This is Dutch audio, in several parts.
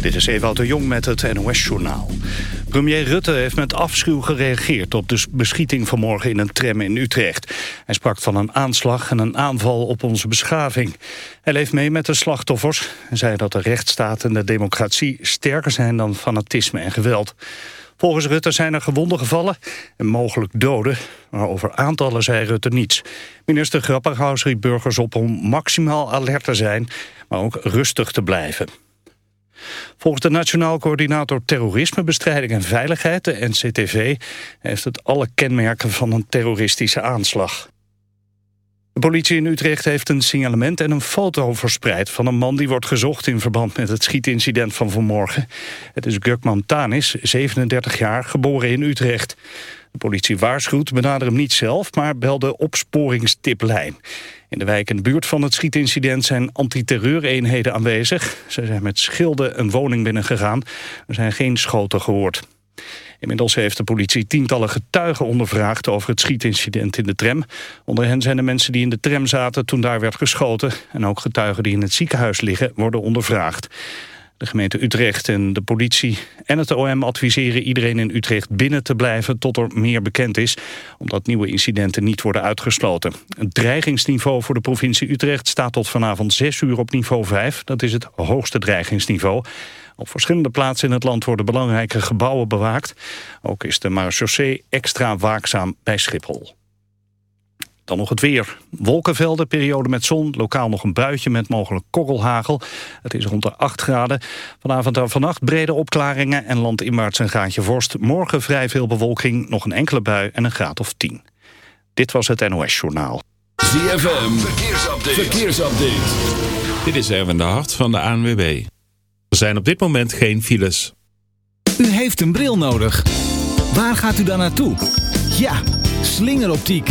Dit is Ewout de Jong met het NOS-journaal. Premier Rutte heeft met afschuw gereageerd op de beschieting vanmorgen in een tram in Utrecht. Hij sprak van een aanslag en een aanval op onze beschaving. Hij leeft mee met de slachtoffers en zei dat de rechtsstaat en de democratie sterker zijn dan fanatisme en geweld. Volgens Rutte zijn er gewonden gevallen en mogelijk doden. Maar over aantallen zei Rutte niets. Minister Grapperhaus riep burgers op om maximaal alert te zijn... maar ook rustig te blijven. Volgens de Nationaal Coördinator Terrorismebestrijding en Veiligheid, de NCTV, heeft het alle kenmerken van een terroristische aanslag. De politie in Utrecht heeft een signalement en een foto verspreid... van een man die wordt gezocht in verband met het schietincident van vanmorgen. Het is Gurkman Tanis, 37 jaar, geboren in Utrecht. De politie waarschuwt, benader hem niet zelf, maar belde opsporingstiplijn. In de wijk en buurt van het schietincident zijn antiterreureenheden aanwezig. Ze zijn met schilden een woning binnengegaan. Er zijn geen schoten gehoord. Inmiddels heeft de politie tientallen getuigen ondervraagd over het schietincident in de tram. Onder hen zijn de mensen die in de tram zaten toen daar werd geschoten. En ook getuigen die in het ziekenhuis liggen worden ondervraagd. De gemeente Utrecht en de politie en het OM adviseren iedereen in Utrecht binnen te blijven tot er meer bekend is, omdat nieuwe incidenten niet worden uitgesloten. Het dreigingsniveau voor de provincie Utrecht staat tot vanavond 6 uur op niveau 5. Dat is het hoogste dreigingsniveau. Op verschillende plaatsen in het land worden belangrijke gebouwen bewaakt. Ook is de marechaussee extra waakzaam bij Schiphol. Dan nog het weer. Wolkenvelden, periode met zon, lokaal nog een buitje met mogelijk korrelhagel. Het is rond de 8 graden. Vanavond en vannacht brede opklaringen en landinwaarts een graadje vorst. Morgen vrij veel bewolking, nog een enkele bui en een graad of 10. Dit was het NOS Journaal. ZFM, verkeersupdate. verkeersupdate. Dit is Erwin de Hart van de ANWB. Er zijn op dit moment geen files. U heeft een bril nodig. Waar gaat u dan naartoe? Ja, slingeroptiek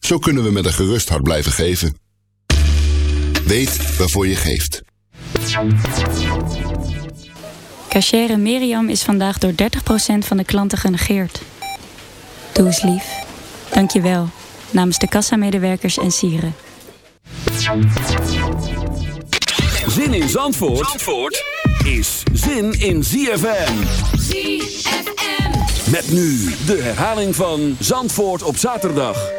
Zo kunnen we met een gerust hart blijven geven. Weet waarvoor je geeft. Cachere Miriam is vandaag door 30% van de klanten genegeerd. Doe eens lief. Dank je wel. Namens de kassamedewerkers en sieren. Zin in Zandvoort, Zandvoort is zin in ZFM. ZFM. Met nu de herhaling van Zandvoort op zaterdag.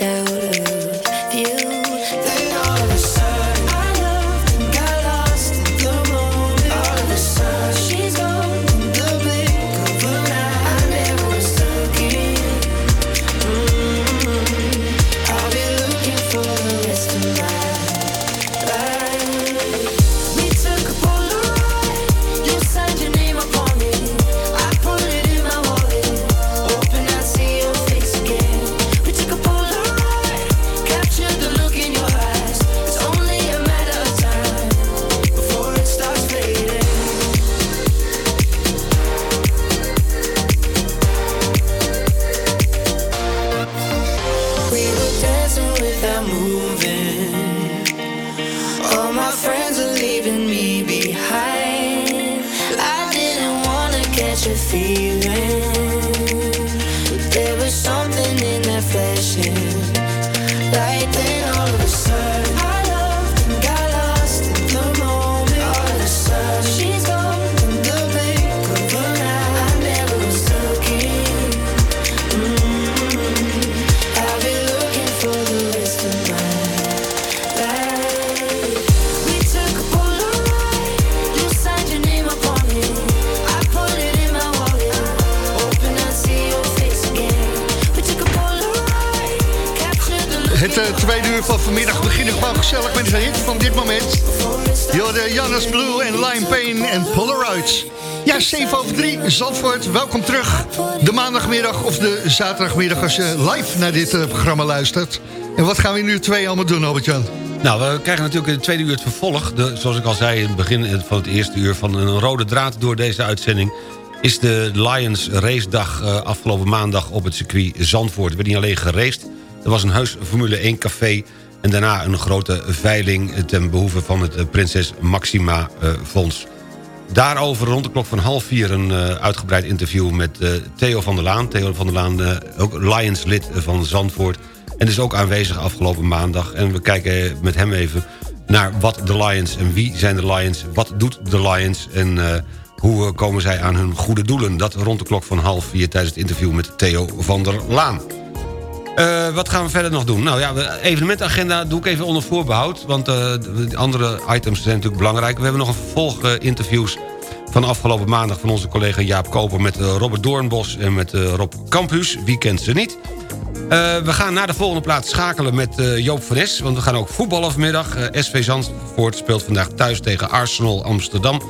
you zaterdagmiddag als je live naar dit eh, programma luistert. En wat gaan we nu twee allemaal doen, Albert-Jan? Nou, we krijgen natuurlijk in het tweede uur het vervolg. De, zoals ik al zei in het begin van het eerste uur... van een rode draad door deze uitzending... is de Lions Race Dag eh, afgelopen maandag op het circuit Zandvoort. Er werd niet alleen geraced, er was een heus Formule 1 café... en daarna een grote veiling ten behoeve van het eh, Prinses Maxima Fonds. Daarover rond de klok van half vier een eh, uitgebreid interview met eh, Theo van der Laan. Theo van der Laan, eh, ook Lions-lid van Zandvoort. En is ook aanwezig afgelopen maandag. En we kijken met hem even naar wat de Lions en wie zijn de Lions. Wat doet de Lions en hoe komen zij aan hun goede doelen. Dat rond de klok van half vier tijdens het interview met Theo van der Laan. Eh, wat gaan we verder nog doen? Nou ja, de evenementagenda doe ik even onder voorbehoud. Want eh, de andere items zijn natuurlijk belangrijk. We hebben nog een vervolg eh, interviews van afgelopen maandag... van onze collega Jaap Koper met Robert Doornbos en met Rob Campus. Wie kent ze niet? We gaan naar de volgende plaats schakelen met Joop van Es. Want we gaan ook voetballen vanmiddag. SV Zandvoort speelt vandaag thuis tegen Arsenal Amsterdam.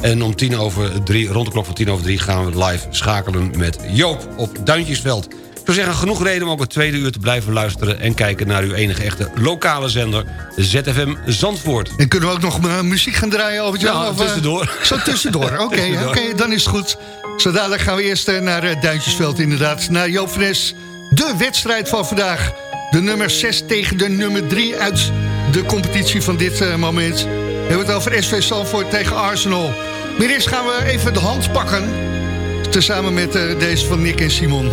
En om tien over drie, rond de klok van tien over drie gaan we live schakelen met Joop op Duintjesveld. Ik zou zeggen, genoeg reden om ook het tweede uur te blijven luisteren... en kijken naar uw enige echte lokale zender, ZFM Zandvoort. En kunnen we ook nog eh, muziek gaan draaien, Albert-Jan? Ja, Of, eh, tussendoor. Zo tussendoor, oké, oké, dan is het goed. Zo dadelijk gaan we eerst eh, naar Duintjesveld inderdaad. Naar Joop. De wedstrijd van vandaag. De nummer 6 tegen de nummer 3 uit de competitie van dit moment. We hebben het over SV Zandvoort tegen Arsenal. Maar eerst gaan we even de hand pakken. Tezamen met deze van Nick en Simon.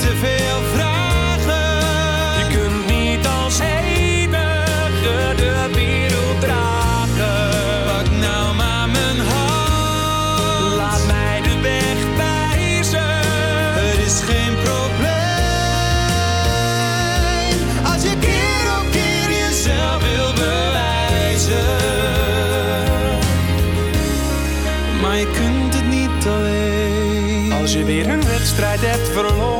te veel vragen. je kunt niet als enige de wereld dragen. Pak nou maar mijn hand. Laat mij de weg wijzen. Het is geen probleem als je keer op keer jezelf wil bewijzen. Maar je kunt het niet alleen. Als je weer een wedstrijd hebt verloren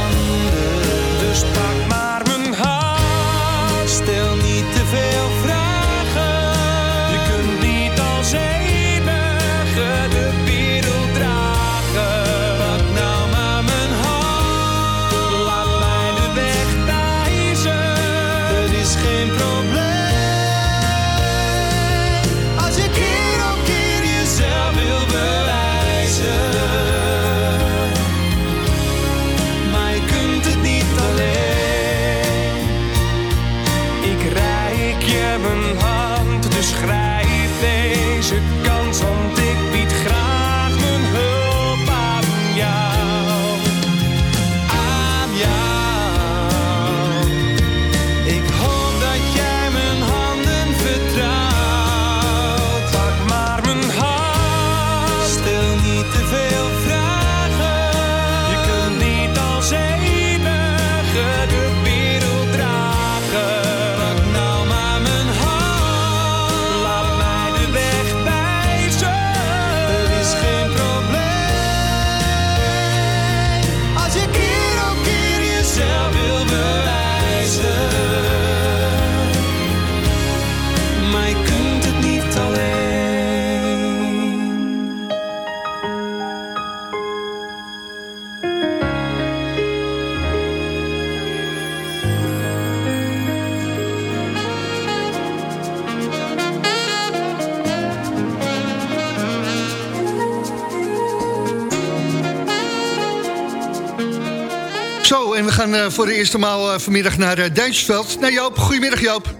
Gaan eh, voor de eerste maal eh, vanmiddag naar uh, Duitsersveld. Naar Joop. Goedemiddag Joop.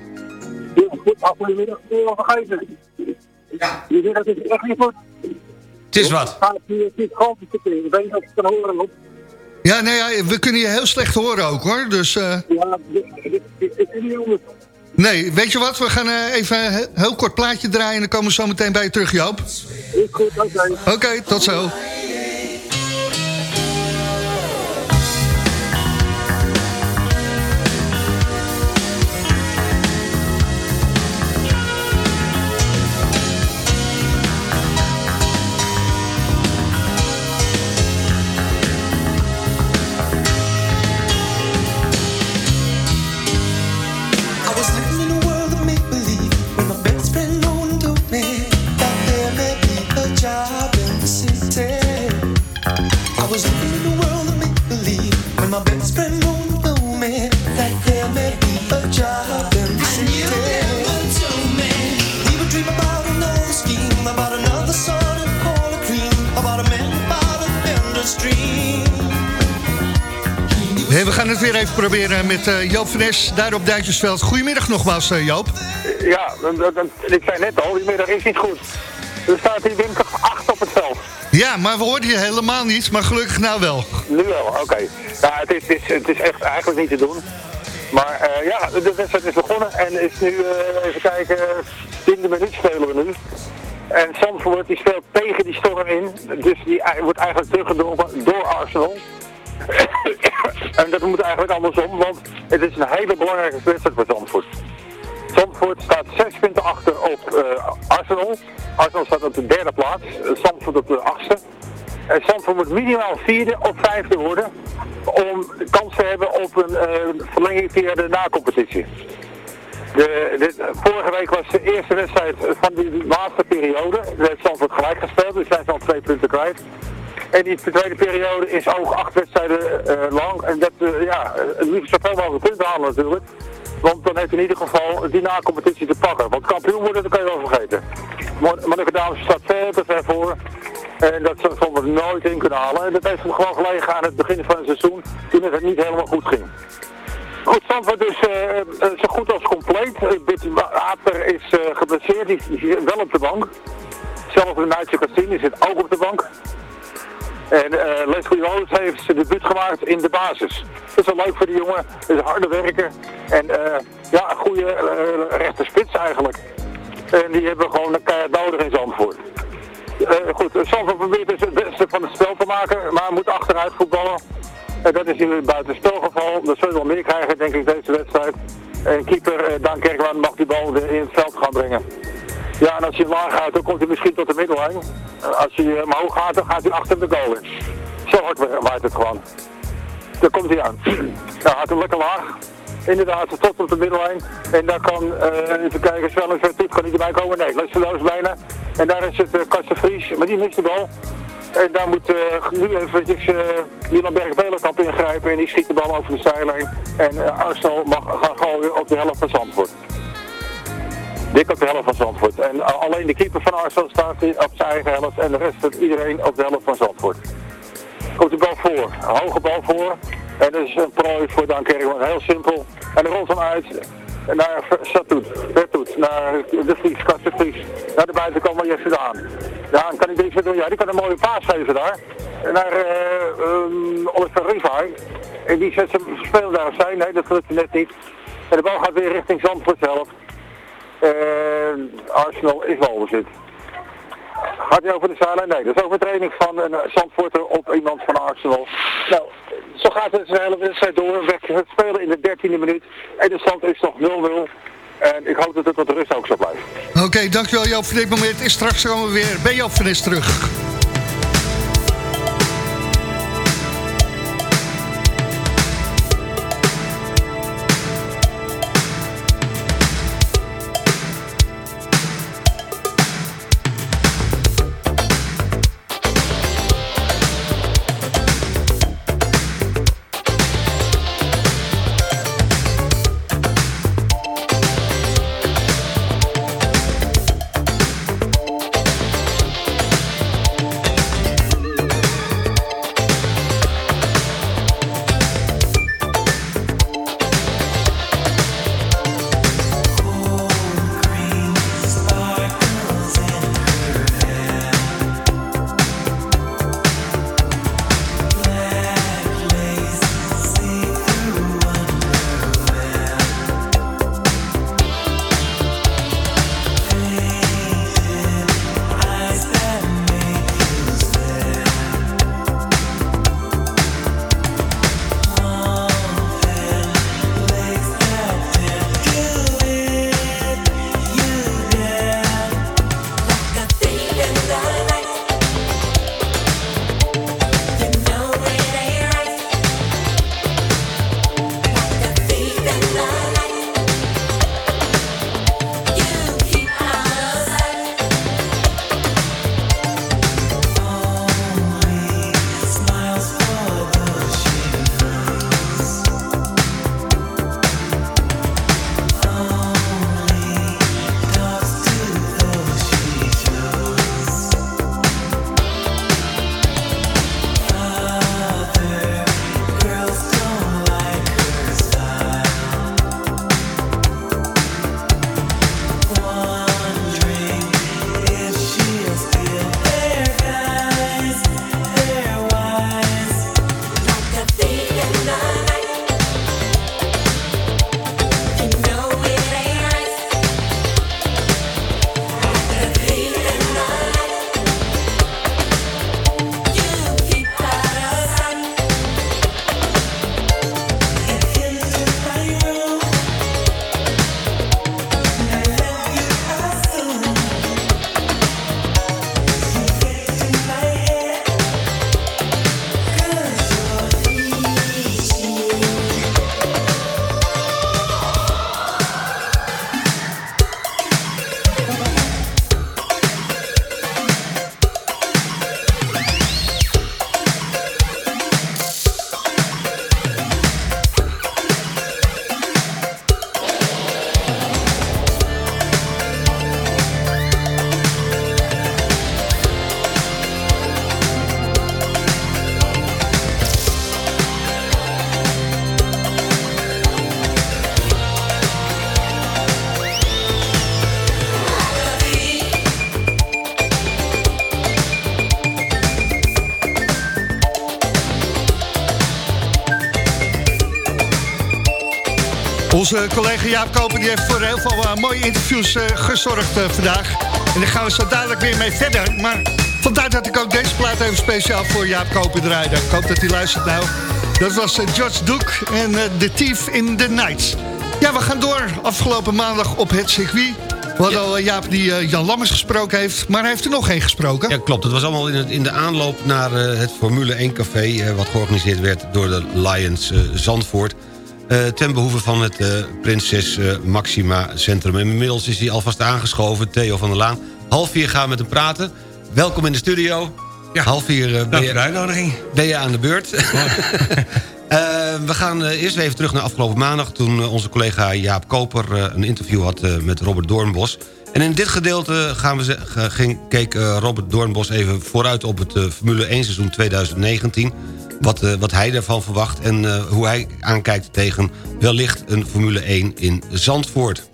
Goedemiddag, nog vergeten. Ja. Je zegt dat het echt niet goed. Het is wat. Het is gewoon te Ik weet niet of je het kan horen. Ja, nee, ja, we kunnen je heel slecht horen ook hoor. Dus, eh, Ja, dit is niet anders. nee, weet je wat? We gaan eh, even een he- heel kort plaatje draaien en dan komen we zo meteen bij je terug Joop. Oké, tot zo. Weer even proberen met eh, Joop van Nes, daar op Duitsersveld. Goedemiddag nogmaals eh, Joop. Ja, ik zei net al, die middag is niet goed. Er staat hier windkracht 8 op het veld. Ja, maar we hoorden je helemaal niet, maar gelukkig nou wel. Nu wel, oké. Het is, het, is, het is echt eigenlijk niet te doen. Maar eh, ja, de wedstrijd is begonnen en is nu, even kijken, tiende minuut spelen we nu. En Zandvoort die speelt tegen die storm in, dus die wordt eigenlijk teruggedrongen door Arsenal. en dat moet eigenlijk andersom, want het is een hele belangrijke wedstrijd voor Zandvoort. Zandvoort staat zes punten achter op eh, Arsenal. Arsenal staat op de derde plaats, eh, Zandvoort op de achtste. En Zandvoort moet minimaal vierde of vijfde worden om kans te hebben op een eh, verlenging via de nacompetitie. De, vorige week was de eerste wedstrijd van die laatste periode. De heeft Zandvoort gelijk gespeeld, dus zijn ze al twee punten kwijt. En die tweede periode is ook acht wedstrijden eh, lang. En dat, eh, ja, liefst zoveel mogelijk punten halen natuurlijk. Want dan heeft hij in ieder geval die na-competitie te pakken. Want kampioen worden, dat kan je wel vergeten. Monniken Dames staat veel te ver voor. En dat ze het nooit in kunnen halen. En dat heeft hem gewoon gelegen aan het begin van het seizoen. Toen het niet helemaal goed ging. Goed, Zandvoort is eh, zo goed als compleet. Uh, Bitty Aper is eh, geblesseerd, die zit wel op de bank. Zelfs Nigel Cassini zit ook op de bank. En eh Leslie Roos heeft zijn debuut gemaakt in de basis. Dat is wel leuk voor die jongen. Dat is een harde werker. En eh, ja, een goede rechter spits eigenlijk. En die hebben gewoon een keihard nodig in Zandvoort. Eh, goed, Zandvoort probeert dus het beste van het spel te maken, maar moet achteruit voetballen. En dat is in het buitenspelgeval. Dat zullen we wel meer krijgen, denk ik, deze wedstrijd. En keeper Daan Kerkman mag die bal in het veld gaan brengen. Ja, en als hij laag gaat, dan komt hij misschien tot de middellijn. Als hij eh, omhoog gaat, dan gaat hij achter de goal in. Zo hard waait het gewoon. Daar komt hij aan. Ja, gaat hem lekker laag. Inderdaad, tot op de middellijn. En daar kan, eh even kijken, Svel en Vertoet kan niet erbij komen. Nee, Lesterloos bijna. En daar is het uh, Vries, maar die mist de bal. En daar moet nu eventjes uh, Milan Berg-Belenkamp ingrijpen en die schiet de bal over de zijlijn. En eh, Arsenal mag gaan gooien op de helft van Zandvoort. Dik op de helft van Zandvoort. En uh, alleen de keeper van Arsenal staat op zijn eigen helft en de rest iedereen op de helft van Zandvoort. Komt de bal voor, een hoge bal voor. En dat is een prooi voor Dan Kerkman, heel simpel. En er rolt hem uit naar Satoet, Bertoet, naar de Vries, Karsten Vries. Naar de buitenkant van Jesse Daan. Daan kan ik meer doen, ja die kan een mooie paas geven daar. Naar eh um, Oliver Rivai. En die zet zijn speler daar opzij, nee dat lukt net niet. En de bal gaat weer richting Zandvoort zelf. En Arsenal is balbezit. Gaat hij over de zijlijn? Nee, dat is overtreding van een Zandvoorter op iemand van Arsenal. Nou, zo gaat het de hele wedstrijd door. We het spelen in de 13e minuut. En de stand is nog 0-0. En ik hoop dat het tot de rust ook zo blijft. Oké, dankjewel Joop voor dit moment. En straks komen we weer bij Joop van terug. Onze collega Jaap Koper die heeft voor heel veel eh, mooie interviews eh, gezorgd eh, vandaag. En daar gaan we zo dadelijk weer mee verder. Maar vandaar dat ik ook deze plaat even speciaal voor Jaap Koper draaide. Ik hoop dat hij luistert nou. Dat was George Duke en The Thief in the Night. Ja, we gaan door. Afgelopen maandag op het circuit. We hadden al Jaap die Jan Lammers gesproken heeft, maar hij heeft er nog geen gesproken. Ja, klopt. Het was allemaal in, het, in de aanloop naar het Formule 1 café... wat georganiseerd werd door de Lions Zandvoort... eh, ten behoeve van het eh, Prinses eh, Maxima Centrum. En inmiddels is hij alvast aangeschoven, Theo van der Laan. Half vier gaan we met hem praten. Welkom in de studio. Ja. Half vier eh, ben, je, uitnodiging. ben je aan de beurt. We gaan eerst even terug naar afgelopen maandag... toen onze collega Jaap Koper een interview had met Robert Doornbos. En in dit gedeelte gaan we ging, keek eh, Robert Doornbos even vooruit... op het eh, Formule 1 seizoen 2019. Wat, eh, wat hij daarvan verwacht en hoe hij aankijkt tegen wellicht een Formule 1 in Zandvoort.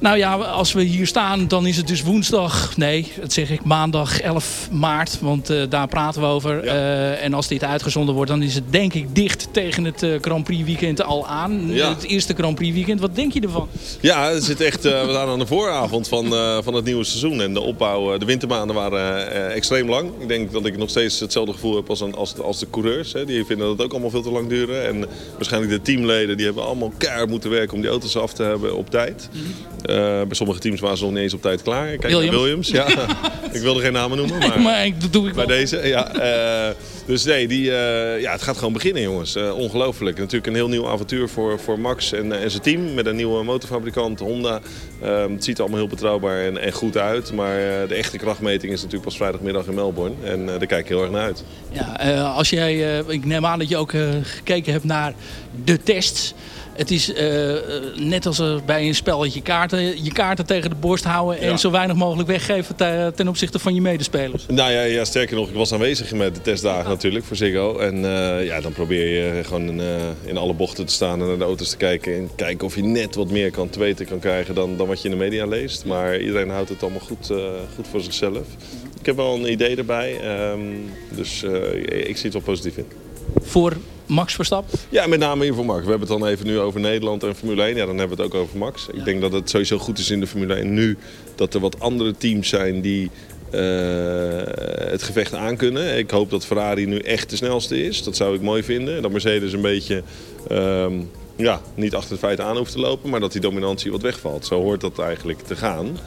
Nou ja, als we hier staan, dan is het dus woensdag. Nee, dat zeg ik maandag 11 maart. Want eh, daar praten we over. Eh, en als dit uitgezonden wordt, dan is het denk ik dicht tegen het eh, Grand Prix weekend al aan. Ja. Het eerste Grand Prix weekend. Wat denk je ervan? Ja, het zit echt, we staan aan de vooravond van, van het nieuwe seizoen. En de opbouw, de wintermaanden waren extreem lang. Ik denk dat ik nog steeds hetzelfde gevoel heb als, een- als, als de coureurs. Hè. Die vinden dat het ook allemaal veel te lang duren. En waarschijnlijk de teamleden, die hebben allemaal keihard moeten werken om die auto's af te hebben op tijd. Eh, bij sommige teams waren ze nog niet eens op tijd klaar. Kijk naar Williams. Williams. Ja. ik wilde geen namen noemen, maar... maar ik- dat doe ik bij wel. deze, ja. eh, dus nee, die, eh, ja, het gaat gewoon beginnen, jongens. Ongelooflijk. Natuurlijk een heel nieuw avontuur voor, voor Max en, en zijn team. Met een nieuwe motorfabrikant, Honda. Ehm, het ziet er allemaal heel betrouwbaar en, en goed uit. Maar de echte krachtmeting is natuurlijk pas vrijdagmiddag in Melbourne. En daar kijk ik heel erg naar uit. Ja, als jij, ik neem aan dat je ook gekeken hebt naar de tests. Het is eh, eh, net als bij een spelletje kaarten. Je kaarten tegen de borst houden en Ja. zo weinig mogelijk weggeven te- ten opzichte van je medespelers. Nou ja, ja, sterker nog, ik was aanwezig met de testdagen natuurlijk voor Ziggo. En eh, ja, dan probeer je gewoon in, in alle bochten te staan en naar de auto's te kijken. En kijken of je net wat meer kan te weten kan krijgen dan, dan wat je in de media leest. Maar iedereen houdt het allemaal goed, goed voor zichzelf. Ik heb wel een idee erbij, ehm, dus ik zie het wel positief in. Voor Max Verstappen? Ja, met name hier voor Max. We hebben het dan even nu over Nederland en Formule 1. Ja, dan hebben we het ook over Max. Ik denk dat het sowieso goed is in de Formule 1 nu dat er wat andere teams zijn die eh, het gevecht aankunnen. Ik hoop dat Ferrari nu echt de snelste is. Dat zou ik mooi vinden. Dat Mercedes een beetje ehm, ja, niet achter de feiten aan hoeft te lopen, maar dat die dominantie wat wegvalt. Zo hoort dat eigenlijk te gaan.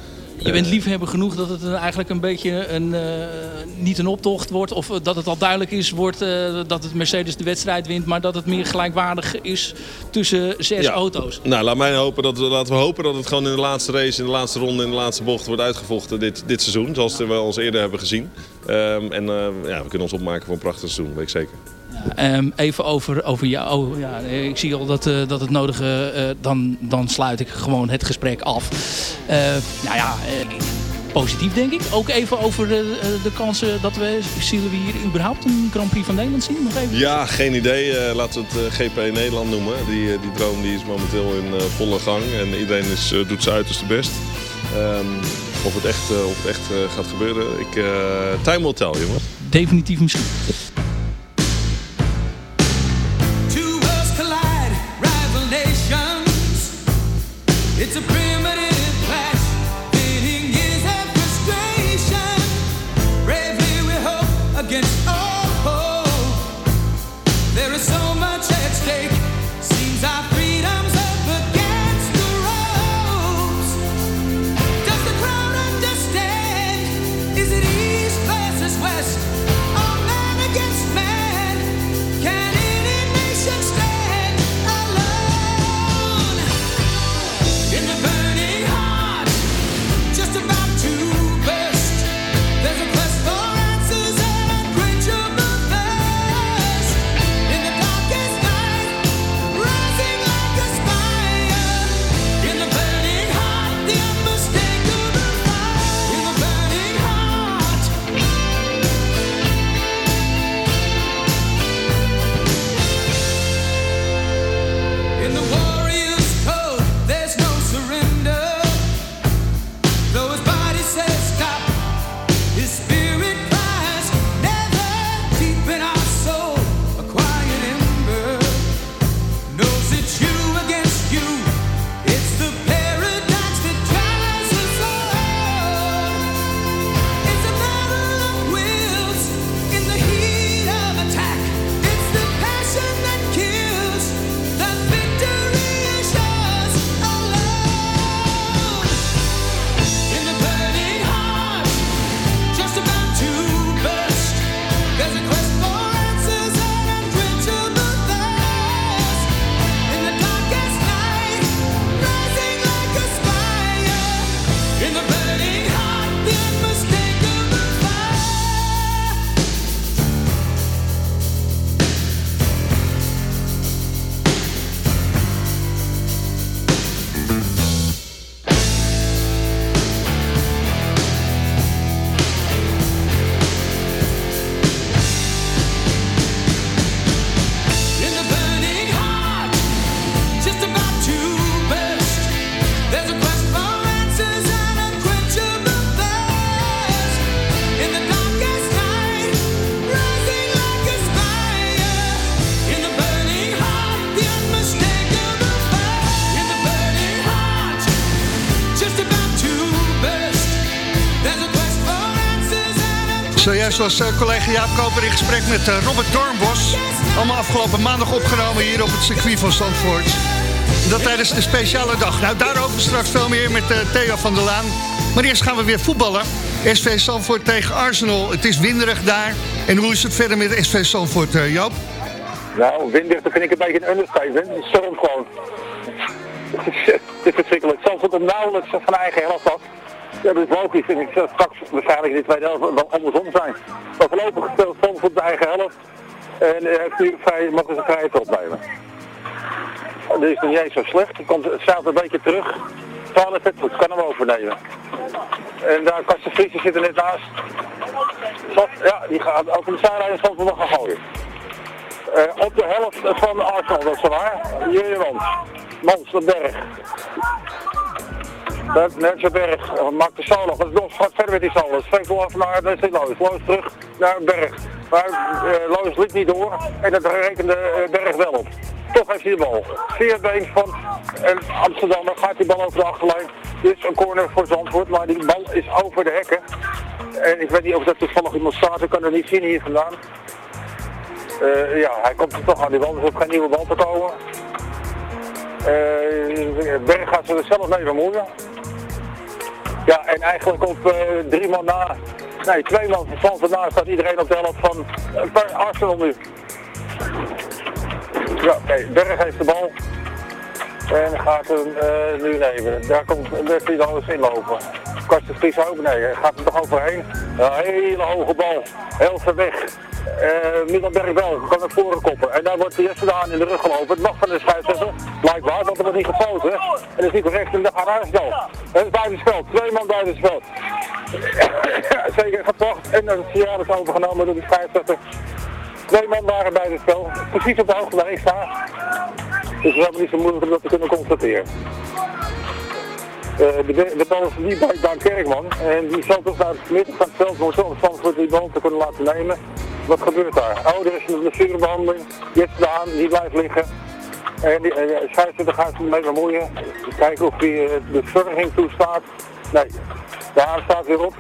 Je bent liefhebber genoeg dat het eigenlijk een beetje een, eh, niet een optocht wordt. Of dat het al duidelijk is wordt eh, dat het Mercedes de wedstrijd wint. Maar dat het meer gelijkwaardig is tussen zes Ja. auto's. Nou, laat mij hopen dat we, laten we hopen dat het gewoon in de laatste race, in de laatste ronde, in de laatste bocht wordt uitgevochten dit, dit seizoen. Zoals we al eens eerder hebben gezien. Ehm, en eh, ja, we kunnen ons opmaken voor een prachtig seizoen, weet ik zeker. Ehm, even over, over jou. Oh, ja, ik zie al dat, eh, dat het nodige... eh, dan, dan sluit ik gewoon het gesprek af. Eh, nou ja, eh, positief denk ik. Ook even over de, de kansen dat we... Zullen we hier überhaupt een Grand Prix van Nederland zien? Nog even? Ja, geen idee. Laten we het GP Nederland noemen. Die, die droom die is momenteel in volle gang. En iedereen is, doet zijn uiterste best. Ehm, of het echt, of het echt gaat gebeuren, ik, time will tell, jongens. Definitief misschien. It's a Was eh, collega Jaap Koper in gesprek met eh, Robert Dornbos. Allemaal afgelopen maandag opgenomen hier op het circuit van Zandvoort. Dat tijdens de speciale dag. Nou, daarover straks veel meer met uh, Theo van der Laan. Maar eerst gaan we weer voetballen. SV Zandvoort tegen Arsenal. Het is winderig daar. En hoe is het verder met SV Zandvoort, Joop? Nou, winderig, dat vind ik een beetje een understatement. Het stormt gewoon. Het is, verschrikkelijk. Zandvoort komt nauwelijks van eigen helft af. Ja, dat is logisch. En ik zal straks waarschijnlijk in de tweede helft wel andersom zijn. Maar voorlopig speelt Zandvoort de eigen helft. En uh, heeft nu vrij, mag ze vrijheid opnemen. Dat is nog niet eens zo slecht. Het, komt, staat een beetje terug. 12 goed, kan hem overnemen. En daar Karsten Friese zit er net naast. Zat, ja, die gaat ook de zijlijn van nog gaan gooien. Uh, op de helft van Arsenal, dat is waar. Jurjemans. Mans, de berg. Dat, Berg uh, maakt de solo. Dat is nog verder met die. Spreekt wel af naar de Loos. Loos terug naar Berg. Maar uh, Loos liep niet door. En dat rekende uh, Berg wel op. Toch heeft hij de bal. Veerbeen van en Amsterdam gaat die bal over de achterlijn. Dus een corner voor Zandvoort, maar die bal is over de hekken. En ik weet niet of dat toevallig iemand staat, ik kan er niet zien hier vandaan. Ja, hij komt er toch aan die bal, dus er geen nieuwe bal te komen. Berg gaat ze er zelf mee bemoeien. Ja, en eigenlijk op uh, drie man na, nee, twee man van na staat iedereen op de helft van uh, Arsenal nu. Ja, oké. Berg heeft de bal. En gaat hem uh, nu nemen. Daar komt Wesley dan eens inlopen. Karsten Vries ook, nee, gaat er toch overheen. Een hele hoge bal. Heel ver weg. Uh, Middelberg wel, kan naar voren koppen. En daar wordt de eerste aan in de rug gelopen. Het mag van de scheidsrechter, blijkbaar, want er wordt niet gefloten. En dat is niet correct en dan gaat Arsenal. Het is buitenspel, twee man buitenspel. Zeker gebracht en dan is signaal is overgenomen door de scheidsrechter. Twee man waren bij het spel, precies op de hoogte waar ik sta. Dus is helemaal niet zo moeilijk om dat te kunnen constateren. Uh, de, de bal is niet bij Daan Kerkman en die zal toch naar het midden van het veld om zo voor die bal te kunnen laten nemen. Wat gebeurt daar? Oh, er is een blessurebehandeling. Jets Daan, die blijft liggen. En de uh, scheidsrechter gaat zich mee bemoeien. Kijken of hij uh, de verzorging toestaat. Nee, de staat weer op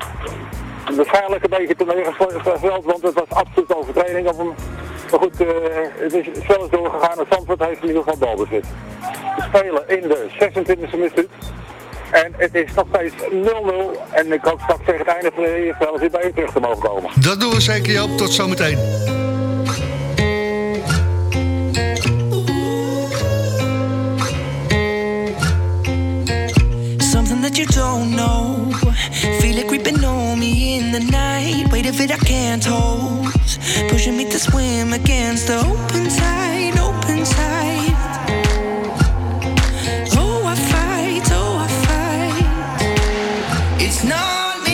waarschijnlijk een beetje teleurgesteld, want het was absoluut overtreding op hem. Maar goed, uh, het is zelfs doorgegaan en Zandvoort heeft in ieder geval balbezit. We spelen in de 26e minuut. En het is nog steeds 0-0. En ik hoop straks tegen het einde van de EFL weer bij u terug te mogen komen. Dat doen we zeker, Joop. Tot zometeen. Something that you don't know. Feel it creeping on me in the night. Weight of it I can't hold. Pushing me to swim against the open tide, open tide. Oh, I fight, oh, I fight. It's not me,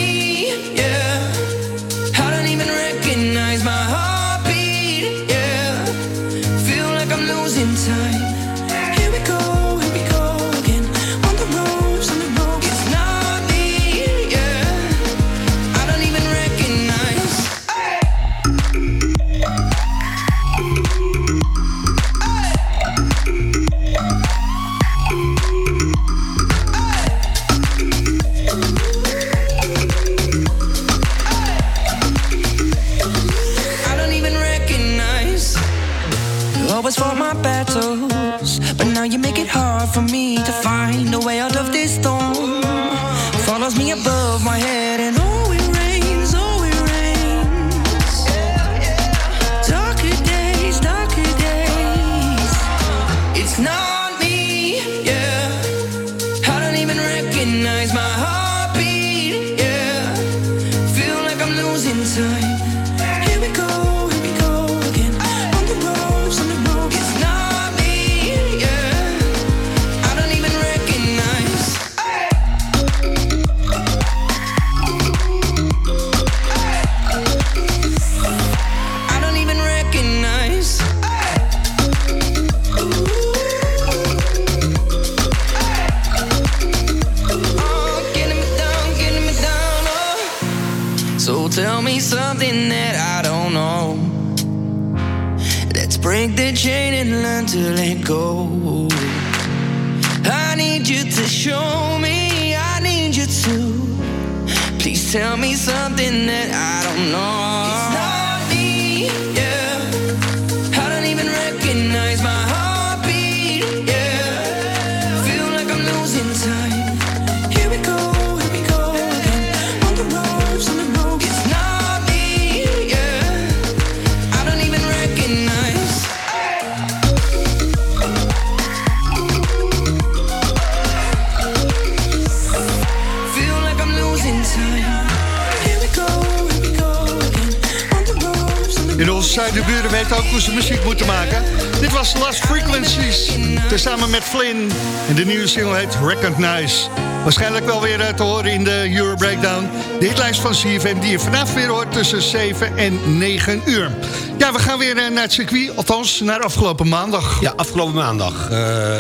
In onze zuidenburen weten ook hoe ze muziek moeten maken. Dit was Last Frequencies, tezamen met Flynn. En de nieuwe single heet Recognize. Waarschijnlijk wel weer eh, te horen in de Euro Breakdown. De hitlijst van CFM die je vanavond weer hoort tussen 7 en 9 uur. Ja, we gaan weer eh, naar het circuit, althans naar afgelopen maandag. Ja, afgelopen maandag eh,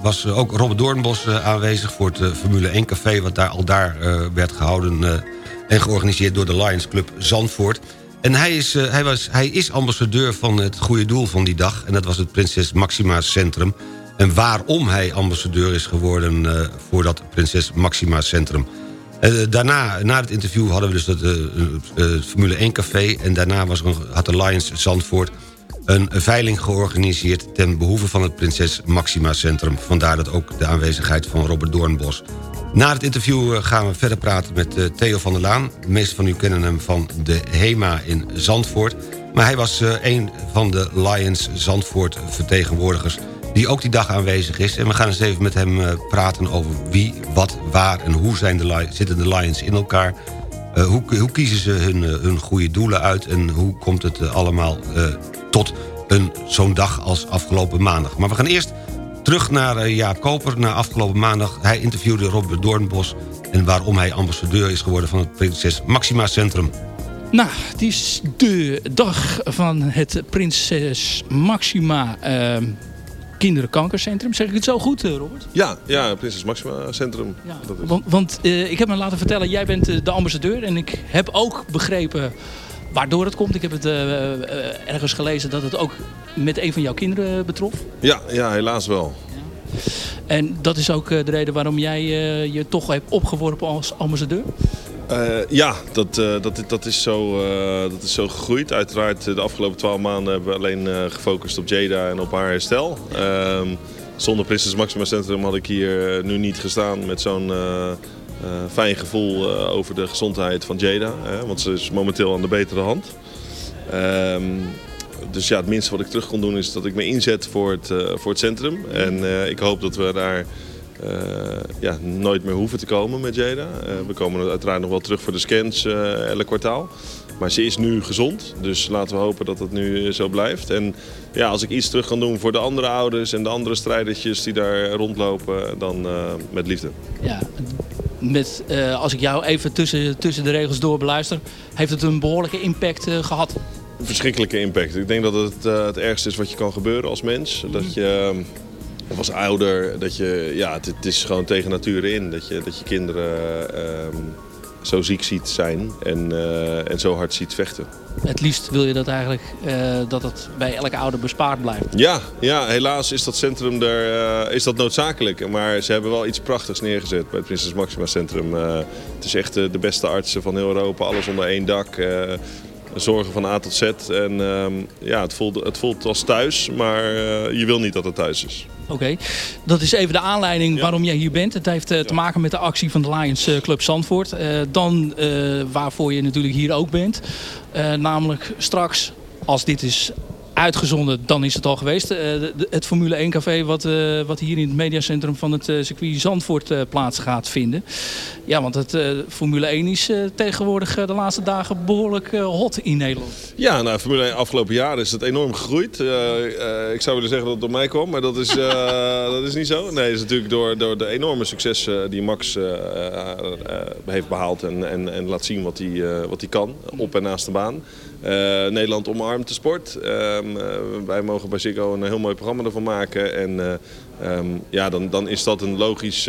was ook Robert Doornbos aanwezig... voor het Formule 1 café, wat daar al daar werd gehouden... eh, en georganiseerd door de Lions Club Zandvoort. En hij is, eh, hij, was, hij is ambassadeur van het goede doel van die dag... en dat was het Prinses Maxima Centrum. En waarom hij ambassadeur is geworden eh, voor dat Prinses Maxima Centrum... Eh, daarna, na het interview, hadden we dus het, Formule 1 café... en daarna was had de Lions Zandvoort een veiling georganiseerd... ten behoeve van het Prinses Maxima Centrum. Vandaar dat ook de aanwezigheid van Robert Doornbos. Na het interview eh, gaan we verder praten met eh, Theo van der Laan. De meesten van u kennen hem van de HEMA in Zandvoort. Maar hij was eh, een van de Lions Zandvoort vertegenwoordigers... die ook die dag aanwezig is. En we gaan eens even met hem praten over wie, wat, waar... en hoe zijn de, zitten de Lions in elkaar... Eh, hoe, hoe kiezen ze hun, eh, hun goede doelen uit... en hoe komt het eh, allemaal tot zo'n dag als afgelopen maandag. Maar we gaan eerst terug naar Jaap Koper, naar afgelopen maandag. Hij interviewde Robert Doornbos... en waarom hij ambassadeur is geworden van het Prinses Maxima Centrum. Nou, het is de dag van het Prinses Maxima ehm Kinderenkankercentrum. Zeg ik het zo goed, eh, Robert? Ja, ja, Prinses Maxima Centrum. Dat is- Want, want eh, ik heb me laten vertellen, jij bent eh, de ambassadeur. En ik heb ook begrepen waardoor het komt. Ik heb het ergens gelezen dat het ook met een van jouw kinderen betrof. Ja, ja, helaas wel. En dat is ook de reden waarom jij je toch hebt opgeworpen als ambassadeur. Eh, ja, dat, eh, dat, dat, is zo, eh, dat is zo gegroeid. Uiteraard de afgelopen twaalf maanden hebben we alleen gefocust op Jada en op haar herstel. Ehm, zonder Prinses Maxima Centrum had ik hier nu niet gestaan met zo'n fijn gevoel over de gezondheid van Jada. want ze is momenteel aan de betere hand. Ehm, dus ja, het minste wat ik terug kon doen is dat ik me inzet voor het, voor het centrum. En ik hoop dat we daar ja, nooit meer hoeven te komen met Jada. Eh, we komen uiteraard nog wel terug voor de scans eh, elk kwartaal. Maar ze is nu gezond, dus laten we hopen dat dat nu zo blijft. En ja, als ik iets terug kan doen voor de andere ouders en de andere strijdertjes die daar rondlopen, dan eh, met liefde. Ja, met, eh, als ik jou even tussen, tussen de regels door beluister, heeft het een behoorlijke impact eh, gehad. Een verschrikkelijke impact. Ik denk dat het eh, het ergste is wat je kan gebeuren als mens. Dat je, eh, of als ouder, dat je, ja, het, het is gewoon tegen natuur in. Dat je, dat je kinderen ehm, zo ziek ziet zijn en, eh, en zo hard ziet vechten. Het liefst wil je dat eigenlijk eh, dat het bij elke ouder bespaard blijft. Ja, ja, helaas is dat centrum er, eh, is dat noodzakelijk. Maar ze hebben wel iets prachtigs neergezet bij het Prinses Maxima Centrum. Het is echt de beste artsen van heel Europa, alles onder één dak. Zorgen van A tot Z. En ehm, ja, het voelt, het voelt als thuis, maar eh, je wil niet dat het thuis is. Oké, dat is even de aanleiding waarom jij hier bent. Het heeft eh, te maken met de actie van de Lions eh, Club Zandvoort. Eh, dan eh, waarvoor je natuurlijk hier ook bent. Eh, namelijk straks, als dit is uitgezonden, dan is het al geweest. Eh, de- het Formule 1 café wat, eh, wat hier in het mediacentrum van het eh, circuit Zandvoort plaats gaat vinden. Ja, want het Formule 1 is tegenwoordig de laatste dagen behoorlijk eh, hot in Nederland. Ja, nou, Formule 1 afgelopen jaar is het enorm gegroeid. Ik zou willen zeggen dat het door mij kwam, maar dat is, dat is niet zo. Nee, het is natuurlijk door, door de enorme successen die Max heeft behaald en, en, en laat zien wat hij wat hij kan op en naast de baan. Eh, Nederland omarmt de sport. Ehm, eh, wij mogen bij Ziggo een heel mooi programma ervan maken. En eh, ehm, ja, dan, dan is dat een logisch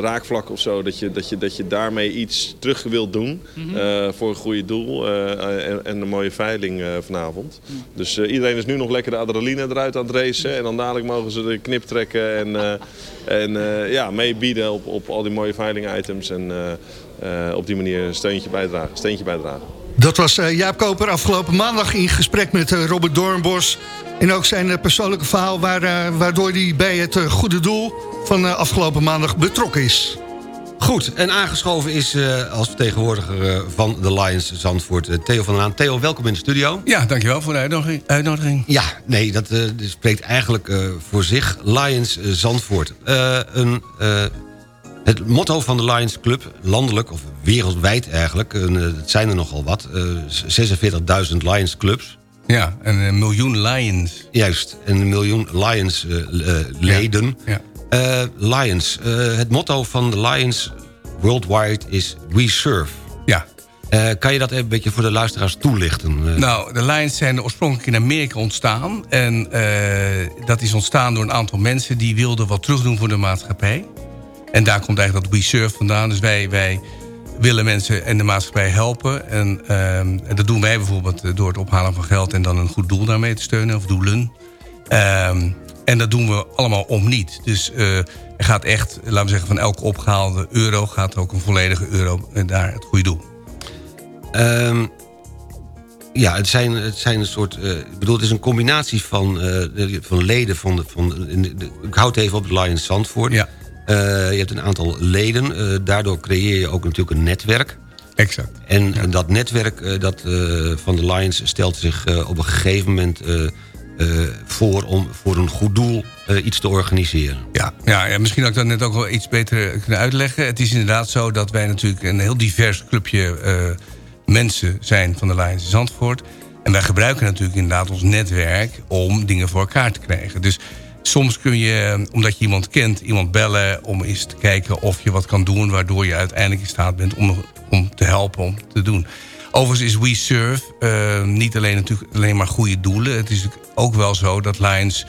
raakvlak of zo. Dat je, dat, je, dat je daarmee iets terug wilt doen Mhm. voor een goede doel en, en een mooie veiling vanavond. Dus eh, iedereen is nu nog lekker de adrenaline eruit aan het racen. En dan dadelijk mogen ze de knip trekken en, en ja, meebieden op, op al die mooie veiling items. En op die manier een steuntje bijdragen. Steentje bijdragen. Dat was eh, Jaap Koper afgelopen maandag in gesprek met eh, Robert Doornbos. En ook zijn eh, persoonlijke verhaal waar, eh, waardoor hij bij het goede doel van eh, afgelopen maandag betrokken is. Goed, en aangeschoven is eh, als vertegenwoordiger eh, van de Lions Zandvoort Theo van der Laan. Theo, welkom in de studio. Ja, dankjewel voor de uitnodiging. uitnodiging. Ja, nee, dat eh, spreekt eigenlijk eh, voor zich. Lions Zandvoort. Eh, een, eh, het motto van de Lions Club, landelijk of wereldwijd eigenlijk... en, eh, het zijn er nogal wat, eh, 46.000 Lions Clubs. Ja, en een miljoen Lions. Juist, en een miljoen Lions eh, eh, leden. Ja. Eh, Lions, eh, het motto van de Lions worldwide is We Serve. Ja. Eh, kan je dat even een beetje voor de luisteraars toelichten? Eh, Nou, de Lions zijn oorspronkelijk in Amerika ontstaan. En eh, dat is ontstaan door een aantal mensen... die wilden wat terugdoen voor de maatschappij. En daar komt eigenlijk dat We Serve vandaan. Dus wij, wij willen mensen en de maatschappij helpen. En, ehm, en dat doen wij bijvoorbeeld eh, door het ophalen van geld... en dan een goed doel daarmee te steunen, of doelen. Ehm, en dat doen we allemaal om niet. Dus eh, er gaat echt, laten we zeggen... van elke opgehaalde euro gaat ook een volledige euro... naar het goede doel. Ehm, ja, het zijn, het zijn een soort... eh, ik bedoel, het is een combinatie van, van leden van... De, van de- ik houd het even op de Lions Zandvoort. Ja. Eh, je hebt een aantal leden. eh, daardoor creëer je ook natuurlijk een netwerk. Exact. En en dat netwerk eh, dat, van de Lions stelt zich op een gegeven moment voor... om voor een goed doel iets te organiseren. Ja, ja, ja, misschien had ik dat net ook wel iets beter kunnen uitleggen. Het is inderdaad zo dat wij natuurlijk een heel divers clubje mensen zijn van de Lions in Zandvoort. En wij gebruiken natuurlijk inderdaad ons netwerk om dingen voor elkaar te krijgen. Dus soms kun je, omdat je iemand kent, iemand bellen om eens te kijken of je wat kan doen... waardoor je uiteindelijk in staat bent om, om te helpen, om te doen. Overigens is We Serve eh, niet alleen, natuurlijk, alleen maar goede doelen. Het is ook wel zo dat Lions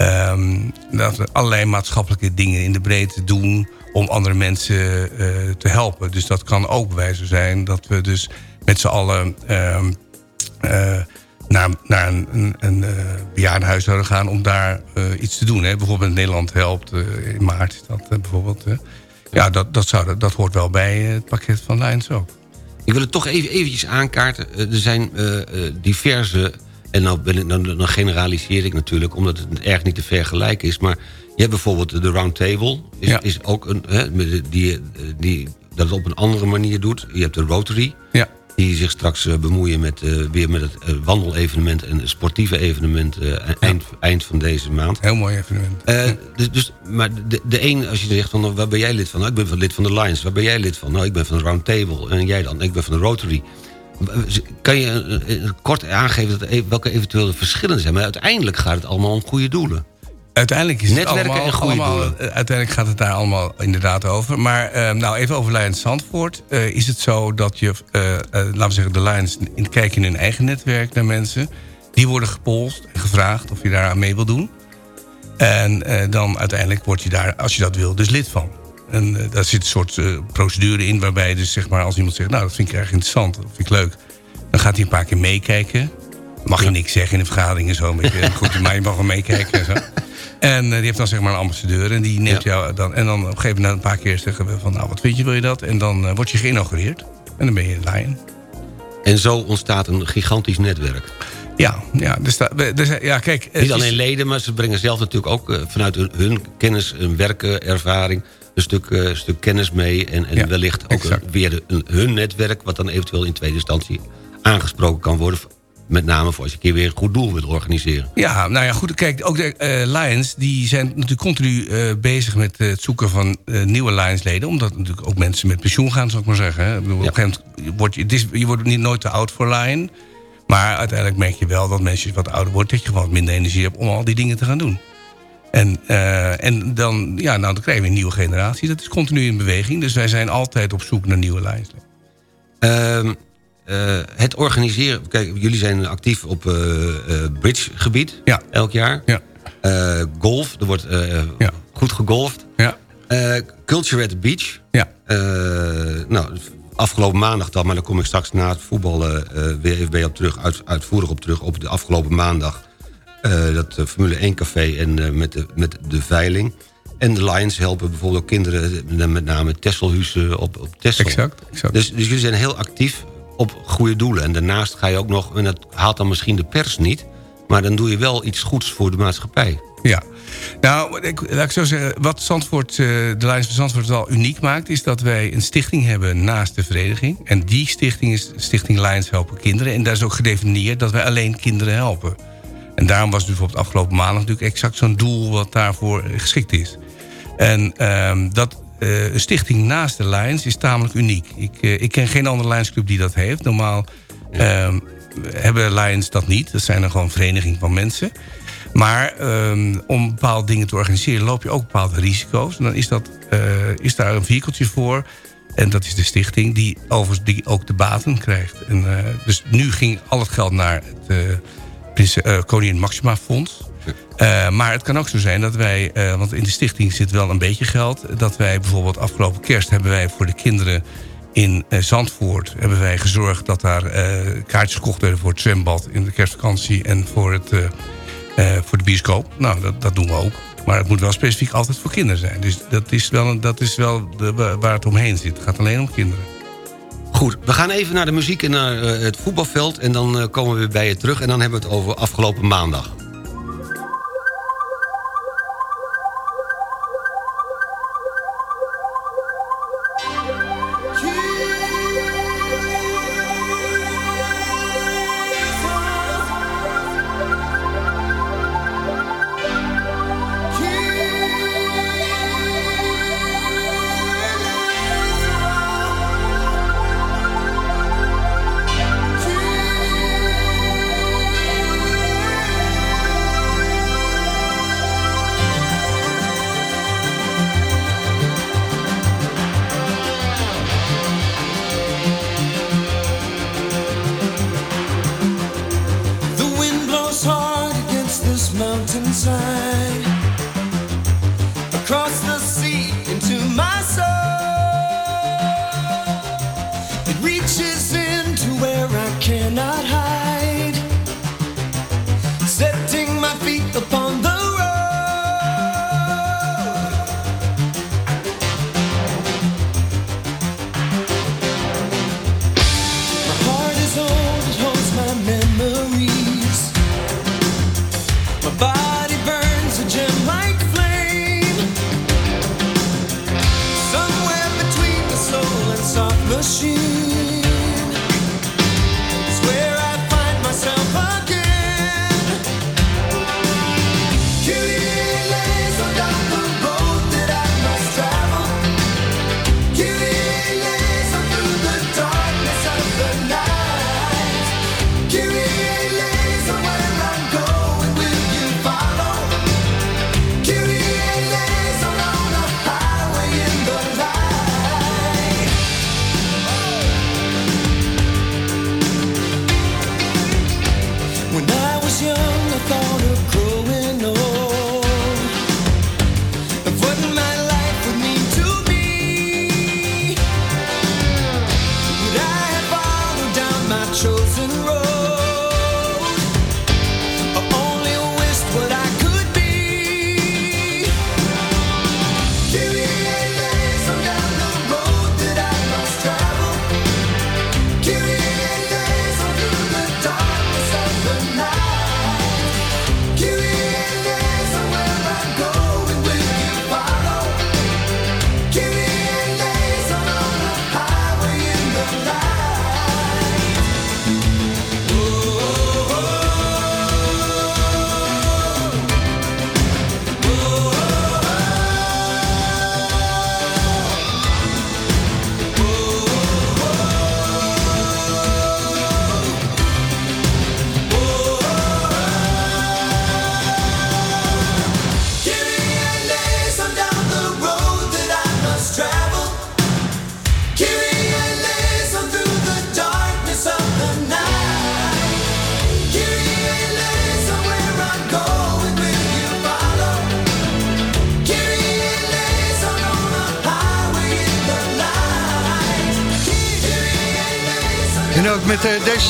Ehm, dat allerlei maatschappelijke dingen in de breedte doen... om andere mensen eh, te helpen. Dus dat kan ook bewijzen zijn dat we dus met z'n allen... ehm, eh, naar, naar een, een, een eh, bejaardenhuis zouden gaan om daar eh, iets te doen. Hè? Bijvoorbeeld Nederland helpt eh, in maart. is Dat, bijvoorbeeld? Ja, dat, dat, zou, dat hoort wel bij het pakket van Lions ook. Ik wil het toch even eventjes aankaarten. Er zijn diverse... En nou ben ik, dan, dan generaliseer ik natuurlijk... omdat het erg niet te vergelijken is. Maar je hebt bijvoorbeeld de Round Table. Is, Ja. is ook een, hè, die, die dat het op een andere manier doet. Je hebt de Rotary. Ja. Die zich straks eh, bemoeien met, eh, weer met het eh, wandelevenement... en het sportieve evenement eh, eind, eind van deze maand. Heel mooi evenement. Dus, dus, maar de, de een, als je zegt van nou, waar ben jij lid van? Nou, ik ben van lid van de Lions. Waar ben jij lid van? Nou, ik ben van de Round Table. En jij dan? Ik ben van de Rotary. Kan je kort aangeven dat, e- welke eventuele verschillen zijn? Maar uiteindelijk gaat het allemaal om goede doelen. Uiteindelijk is het Netwerken allemaal, en goede allemaal- doelen. uiteindelijk gaat het daar allemaal inderdaad over. Maar eh, nou, even over Lions Zandvoort. Eh, is het zo dat je, eh, laten we zeggen, de Lions in, kijken in hun eigen netwerk naar mensen. Die worden gepolst en gevraagd of je daar aan mee wil doen. En dan uiteindelijk word je daar, als je dat wil, dus lid van. En daar zit een soort procedure in waarbij dus zeg maar als iemand zegt... nou, dat vind ik erg interessant, dat vind ik leuk. Dan gaat hij een paar keer meekijken. Mag je niks zeggen in de vergaderingen zo. Beetje, goed, maar je mag wel meekijken en zo. En eh, die heeft dan zeg maar een ambassadeur. En die neemt jou dan. En dan op een gegeven moment een paar keer zeggen we van... nou, wat vind je, wil je dat? En dan eh, word je geïnaugureerd. En dan ben je Lion. En zo ontstaat een gigantisch netwerk. Ja, ja, zijn- ja kijk... het Niet is- alleen leden, maar ze brengen zelf natuurlijk ook... eh, vanuit hun, hun kennis, hun werken, ervaring... een stuk, eh, stuk kennis mee. En, en Ja, wellicht ook een- weer een, hun netwerk... wat dan eventueel in tweede instantie aangesproken kan worden. Met name voor als je een keer weer een goed doel wil organiseren. Ja, nou ja, goed. Kijk, ook de eh, Lions die zijn natuurlijk continu eh, bezig met eh, het zoeken van nieuwe Lions-leden. Omdat natuurlijk ook mensen met pensioen gaan, zou ik maar zeggen. hè. Ik bedoel, Op een gegeven moment word je, is, je wordt niet nooit te oud voor Lion. Maar uiteindelijk merk je wel dat mensen wat ouder worden... dat je gewoon minder energie hebt om al die dingen te gaan doen. En, en dan, ja, nou, dan krijgen we een nieuwe generatie. Dat is continu in beweging. Dus wij zijn altijd op zoek naar nieuwe. Ehm, eh, het organiseren... Kijk, jullie zijn actief op eh bridgegebied. Ja. Elk jaar. Ja. Golf. Er wordt goed gegolfd. Ja. Culture at the beach. Ja. Nou, afgelopen maandag dan, maar daar kom ik straks na het voetballen weer even bij op terug, uit, uitvoerig op terug, op de afgelopen maandag. dat Formule 1 café en met, de, met de veiling. En de Lions helpen bijvoorbeeld ook kinderen, met name Tesselhuizen op, op Tessel. Exact, exact. Dus, dus jullie zijn heel actief op goede doelen. En daarnaast ga je ook nog, en dat haalt dan misschien de pers niet... maar dan doe je wel iets goeds voor de maatschappij. Ja. Nou, ik, laat ik zo zeggen, wat Zandvoort, eh, de Lions van Zandvoort wel uniek maakt... is dat wij een stichting hebben naast de vereniging. En die stichting is Stichting Lions Helpen Kinderen. En daar is ook gedefinieerd dat wij alleen kinderen helpen. En daarom was dus bijvoorbeeld afgelopen maandag natuurlijk exact zo'n doel... wat daarvoor geschikt is. En ehm, dat uh, een stichting naast de Lions is tamelijk uniek. Ik, uh, ik ken geen andere Lionsclub die dat heeft. Normaal ehm, hebben Lions dat niet. Dat zijn dan gewoon vereniging van mensen... Maar um, om bepaalde dingen te organiseren loop je ook bepaalde risico's. En dan is, dat, uh, is daar een vehikeltje voor. En dat is de stichting die overigens die ook de baten krijgt. En, dus nu ging al het geld naar het Koningin Maxima Fonds. Maar het kan ook zo zijn dat wij, want in de stichting zit wel een beetje geld... dat wij bijvoorbeeld afgelopen kerst hebben wij voor de kinderen in Zandvoort... hebben wij gezorgd dat daar kaartjes gekocht werden voor het zwembad in de kerstvakantie... en voor het voor de bioscoop. Nou, dat, dat doen we ook. Maar het moet wel specifiek altijd voor kinderen zijn. Dus dat is wel, dat is wel de, waar het omheen zit. Het gaat alleen om kinderen. Goed, we gaan even naar de muziek en naar het voetbalveld... en dan komen we weer bij je terug en dan hebben we het over afgelopen maandag.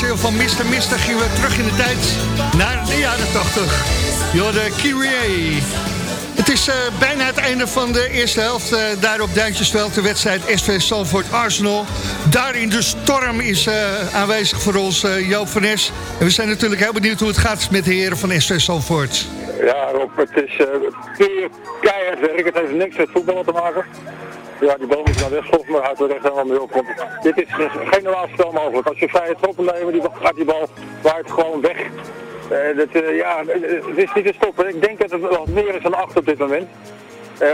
Van Mr. Mister gingen we terug in de tijd naar de jaren 80. Jorde Kyrie. Het is uh, bijna het einde van de eerste helft. Uh, daar op Duintjesveld de wedstrijd SV Salford Arsenal. Daar in de storm is uh, aanwezig voor ons Joop van. En we zijn natuurlijk heel benieuwd hoe het gaat met de heren van SV Salford. Ja Rob, het is keihard werk. Het heeft niks met voetballen te maken. Ja, die boom is maar houdt er echt helemaal mee. Want dit is geen normaal spel mogelijk. Als je vrije troppen nemen, die gaat die bal waait gewoon weg. Uh, dat, uh, ja, het is niet te stoppen. Ik denk dat het wat meer is dan acht op dit moment.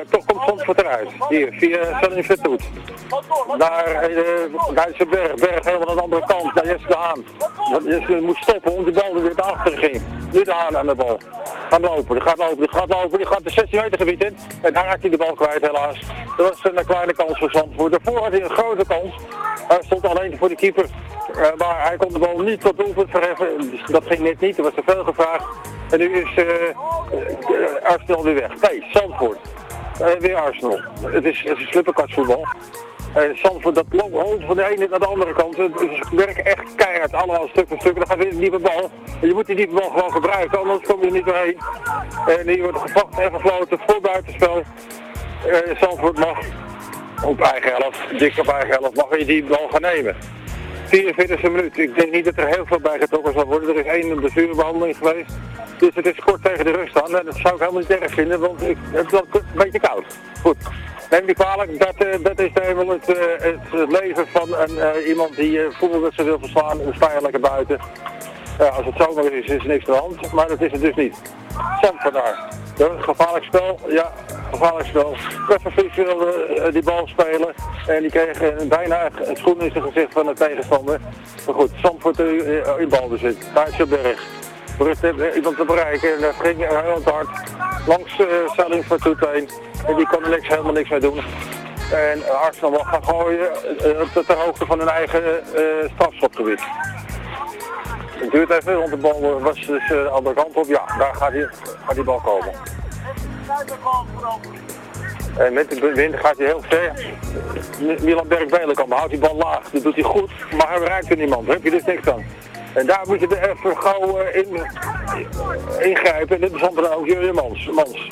Toch komt Zandvoort eruit. Hier, via Selling Vertoet. Naar uh, Berg. Berg helemaal aan de andere kant. Naar Jesse de Haan. Jesse moet stoppen om de bal weer naar achter ging. Nu de Haan aan de bal. Gaat lopen, die gaat lopen, die gaat lopen. Die gaat de 16 meter gebied in. En daar raakt hij de bal kwijt helaas. Dat was een kleine kans voor Zandvoort. Daarvoor had hij een grote kans. Hij stond alleen voor de keeper. Uh, maar hij kon de bal niet tot doelpunt verheffen. Dus dat ging net niet. Er was te veel gevraagd. En nu is uh, Arsenal weer weg. Nee, Zandvoort. Weer Arsenal. Het is, het is slipperkastvoetbal. En Zandvoort, dat loopt van de ene naar de andere kant. Het werkt echt keihard, allemaal stuk voor stuk. Dan gaat weer een diepe bal. Je moet die diepe bal gewoon gebruiken, anders kom je er niet doorheen. En hier wordt gepakt en gefloten, vol buitenspel. Uh, Zandvoort mag op eigen helft, dik op eigen helft, mag je die bal gaan nemen. 44e minuut. Ik denk niet dat er heel veel bij getrokken zal worden. Er is één blessurebehandeling geweest. Dus het is kort tegen de rust aan. En dat zou ik helemaal niet erg vinden, want ik, het wel een beetje koud. Goed. Neem die kwalijk, dat, uh, dat is helemaal het, uh, het, leven van een, iemand die uh, voelt dat ze wil verslaan. Dan sta je lekker buiten. als het zomer is, is er niks aan de hand. Maar dat is het dus niet. Zand vandaar. Gevaarlijk spel, ja, gevaarlijk spel. Kufferfiets wilde die bal spelen en die kreeg bijna het schoen in zijn gezicht van de tegenstander. Maar goed, Zandvoort in balbezit. Berg probeert iemand te bereiken. En dat ging heel hard langs uh, Selling voor heen. En die kon er niks, helemaal niks mee doen. En Arsenal mag gaan gooien uh, ter hoogte van hun eigen uh, strafschopgebied. Het duurt even, want de bal was dus de andere kant op. Ja, daar gaat die, gaat die bal komen. En met de wind gaat hij heel ver. Milan Berg-Belenkamp houdt die bal laag. Dat doet hij goed, maar hij bereikt er niemand. Heb je dus niks aan. En daar moet je er even gauw uh, in, ingrijpen. En dit is dan ook Jurje Mans. Mans.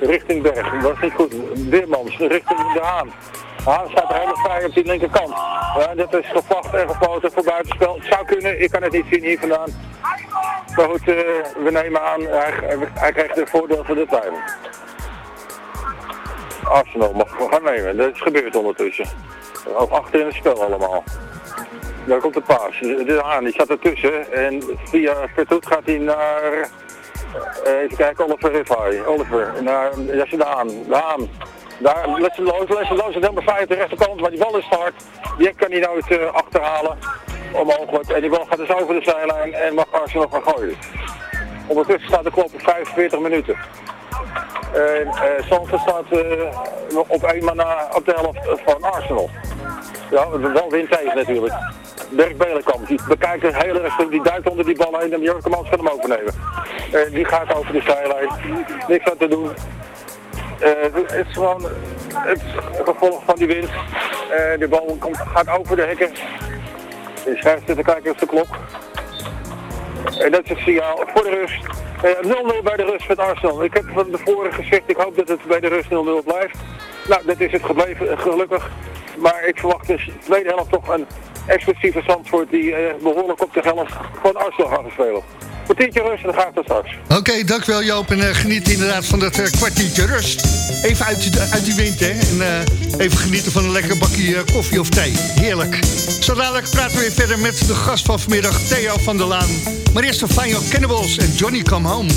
Richting Berg. Dat is niet goed. Weermans. Richting de Haan. Haan staat er helemaal vrij op die linkerkant. Dat is gevacht en gefloten voor buitenspel. Het zou kunnen. Ik kan het niet zien hier vandaan. Maar goed, uh, we nemen aan. Hij, hij krijgt een voordeel voor de tuin. Arsenal mag gaan nemen. Dat is gebeurd ondertussen. Ook achter in het spel allemaal. Daar komt de paas. De Haan die staat ertussen. En via Vertoet gaat hij naar... Uh, even kijken, Oliver Rivai. Oliver, naar Jesse de Haan. Daar, Lessenloos, helemaal vrij op de rechterkant, maar die bal is hard. Die kan hij nooit uh, achterhalen. Onmogelijk. En die bal gaat dus over de zijlijn en mag Arsenal gaan gooien. Ondertussen staat de klok op 45 minuten. En uh, staat uh, op één man na op de helft van Arsenal. Ja, wel wint tegen natuurlijk. Dirk Belenkamp, die bekijkt het heel erg die duikt onder die bal heen en Jurkemans kan hem overnemen. Die gaat over de zijlijn, niks aan te doen. Uh, het is gewoon het gevolg van die wind. Uh, de bal komt, gaat over de hekken. De schrijft te kijken op de klok. En dat is het signaal voor de rust. 0-0 bij de rust met Arsenal. Ik heb van tevoren gezegd, ik hoop dat het bij de rust 0-0 blijft. Nou, dat is het gebleven, gelukkig. Maar ik verwacht de tweede helft toch een explosieve Zandvoort die eh, behoorlijk op de helft van Arsenal gaat spelen. Kwartiertje rust en dan ga ik tot straks. Oké, okay, dankjewel Joop. En uh, geniet inderdaad van dat uh, kwartiertje rust. Even uit, uit die wind, hè. En even genieten van een lekker bakje koffie of thee. Heerlijk. Zo dadelijk praten we weer verder met de gast van vanmiddag, Theo van der Laan. Maar eerst de Fine Cannibals en Johnny Come Home.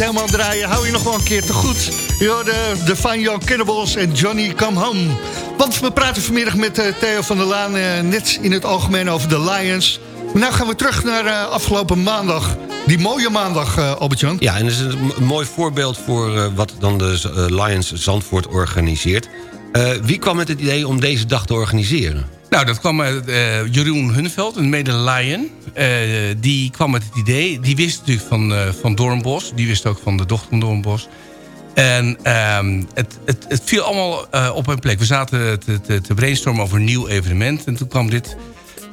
Helemaal draaien. Hou je nog wel een keer te goed. Jo, de, de Fine Young Cannibals en Johnny Come Home. Want we praten vanmiddag met eh, Theo van der Laan... eh, net in het algemeen over de Lions. Maar nou gaan we terug naar eh, afgelopen maandag. Die mooie maandag, Albert-Jan. Ja, en dat is een mooi voorbeeld voor wat dan de Lions Zandvoort organiseert. Wie kwam met het idee om deze dag te organiseren? Nou, dat kwam uit eh, Jeroen Hunneveld, een mede-Lion. Eh, die kwam met het idee. Die wist natuurlijk van, eh, van Doornbos. Die wist ook van de dochter van Doornbos. En ehm, het, het, het viel allemaal eh, op een plek. We zaten te, te, te brainstormen over een nieuw evenement. En toen kwam dit.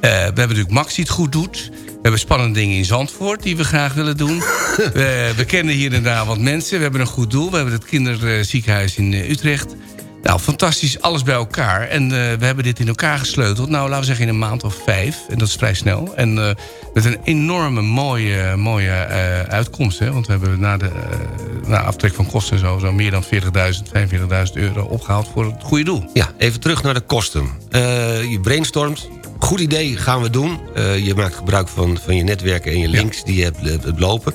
Eh, we hebben natuurlijk Max die het goed doet. We hebben spannende dingen in Zandvoort die we graag willen doen. we, we kennen hier en daar wat mensen. We hebben een goed doel. We hebben het kinderziekenhuis in eh, Utrecht. Nou, fantastisch, alles bij elkaar. En eh, we hebben dit in elkaar gesleuteld. Nou, laten we zeggen in een maand of vijf. En dat is vrij snel. En eh, met een enorme mooie, mooie eh, uitkomst. Hè? Want we hebben na de na aftrek van kosten en zo... zo meer dan 40.000, 45.000 euro opgehaald voor het goede doel. Ja, even terug naar de kosten. Je brainstormt. Goed idee, gaan we doen. Je maakt gebruik van, van je netwerken en je links die je hebt- hebt lopen.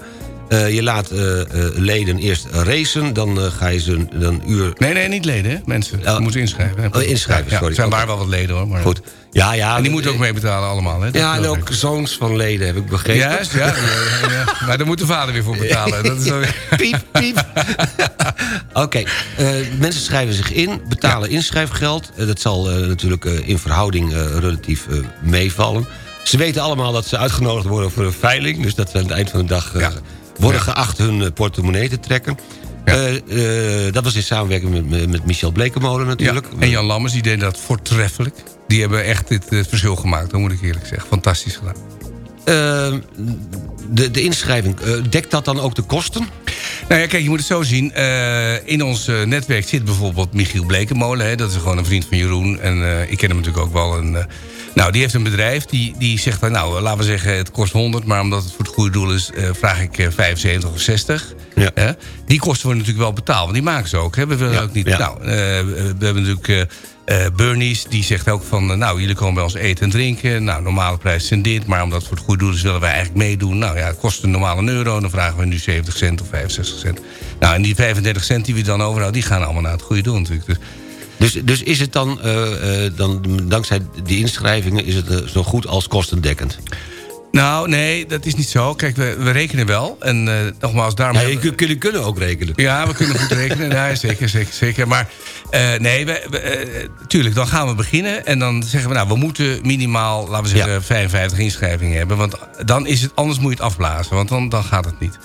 Eh, je laat eh, eh, leden eerst racen, dan ga je ze een, uur... Nee, nee, niet leden, hè? mensen. Je moeten inschrijven. Oh, inschrijven, Ja, sorry. Er zijn waar wel wat leden, hoor. Maar... Goed. Ja, ja. En die moeten ook meebetalen allemaal, hè? Dat Ja, en ook zoons van leden, heb ik begrepen. Juist, ja, ja, ja, ja. Maar daar moet de vader weer voor betalen. Dat is zo... piep, piep. Oké, mensen schrijven zich in, betalen inschrijfgeld. Dat zal natuurlijk in verhouding relatief meevallen. Ze weten allemaal dat ze uitgenodigd worden voor een veiling. Dus dat ze aan het eind van de dag worden geacht hun eh, portemonnee te trekken. Eh, eh, dat was in samenwerking met, met- Michel Blekemolen natuurlijk. En Jan Lammers, die deed dat voortreffelijk. Die hebben echt dit verschil gemaakt, dat moet ik eerlijk zeggen. Fantastisch gedaan. Eh, de, de inschrijving, dekt dat dan ook de kosten? Nou ja, kijk, je moet het zo zien. Eh, in ons eh, netwerk zit bijvoorbeeld Michiel Blekemolen. Hè, dat is gewoon een vriend van Jeroen. En eh, ik ken hem natuurlijk ook wel. En, nou, die heeft een bedrijf. Die, die zegt, van, nou, laten we zeggen, het kost 100. Maar omdat het voor het goede doel is, vraag ik eh, 75 of 60. Hè? Die kosten worden natuurlijk wel betaald. Want die maken ze ook. Hè? We willen ook niet... ja. Nou, we hebben natuurlijk... Bernies, die zegt ook van... eh, nou, jullie komen bij ons eten en drinken. Nou, normale prijs zijn dit. Maar omdat voor het goede doel is, willen wij eigenlijk meedoen. Nou ja, het kost een normaal een euro. Dan vragen we nu 70 cent of 65 cent. Nou, en die 35 cent die we dan overhouden... die gaan allemaal naar het goede doel natuurlijk. Dus, Dus, dus is het dan, eh, dan, dankzij die inschrijvingen... is het zo goed als kostendekkend? Nou, nee, dat is niet zo. Kijk, we, we rekenen wel. En eh, nogmaals, daarom... Ja, jullie kunnen ook rekenen. Ja, we kunnen goed rekenen. Ja, zeker, zeker, zeker. Maar eh, nee, we, we, eh, tuurlijk, dan gaan we beginnen. En dan zeggen we, nou, we moeten minimaal, laten we zeggen, 55 inschrijvingen hebben. Want dan is het, anders moet je het afblazen. Want dan, dan gaat het niet.